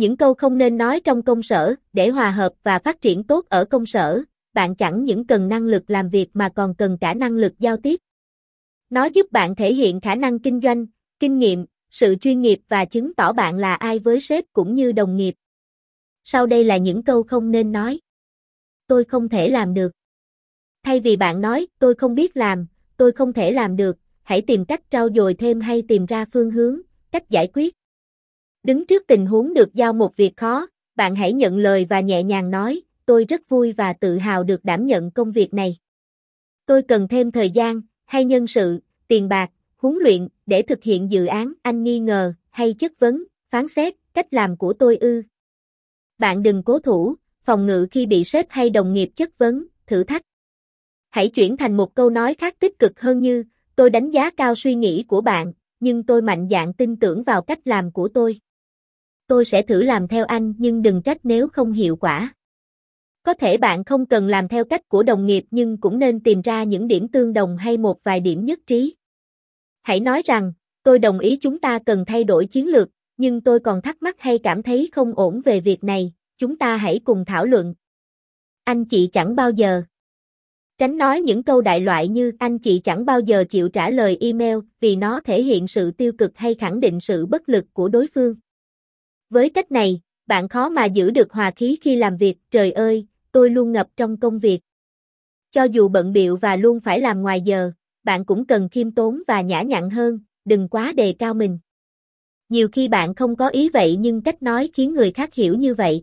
Những câu không nên nói trong công sở, để hòa hợp và phát triển tốt ở công sở, bạn chẳng những cần năng lực làm việc mà còn cần cả năng lực giao tiếp. Nó giúp bạn thể hiện khả năng kinh doanh, kinh nghiệm, sự chuyên nghiệp và chứng tỏ bạn là ai với sếp cũng như đồng nghiệp. Sau đây là những câu không nên nói. Tôi không thể làm được. Thay vì bạn nói, tôi không biết làm, tôi không thể làm được, hãy tìm cách trau dồi thêm hay tìm ra phương hướng, cách giải quyết. Đứng trước tình huống được giao một việc khó, bạn hãy nhận lời và nhẹ nhàng nói, tôi rất vui và tự hào được đảm nhận công việc này. Tôi cần thêm thời gian, hay nhân sự, tiền bạc, huấn luyện để thực hiện dự án, anh nghi ngờ hay chất vấn, phán xét cách làm của tôi ư? Bạn đừng cố thủ, phòng ngự khi bị sếp hay đồng nghiệp chất vấn, thử thách. Hãy chuyển thành một câu nói khác tích cực hơn như, tôi đánh giá cao suy nghĩ của bạn, nhưng tôi mạnh dạn tin tưởng vào cách làm của tôi. Tôi sẽ thử làm theo anh nhưng đừng trách nếu không hiệu quả. Có thể bạn không cần làm theo cách của đồng nghiệp nhưng cũng nên tìm ra những điểm tương đồng hay một vài điểm nhất trí. Hãy nói rằng, tôi đồng ý chúng ta cần thay đổi chiến lược, nhưng tôi còn thắc mắc hay cảm thấy không ổn về việc này, chúng ta hãy cùng thảo luận. Anh chị chẳng bao giờ. Tránh nói những câu đại loại như anh chị chẳng bao giờ chịu trả lời email vì nó thể hiện sự tiêu cực hay khẳng định sự bất lực của đối phương. Với cách này, bạn khó mà giữ được hòa khí khi làm việc, trời ơi, tôi luôn ngập trong công việc. Cho dù bận biệu và luôn phải làm ngoài giờ, bạn cũng cần khiêm tốn và nhã nhặn hơn, đừng quá đề cao mình. Nhiều khi bạn không có ý vậy nhưng cách nói khiến người khác hiểu như vậy.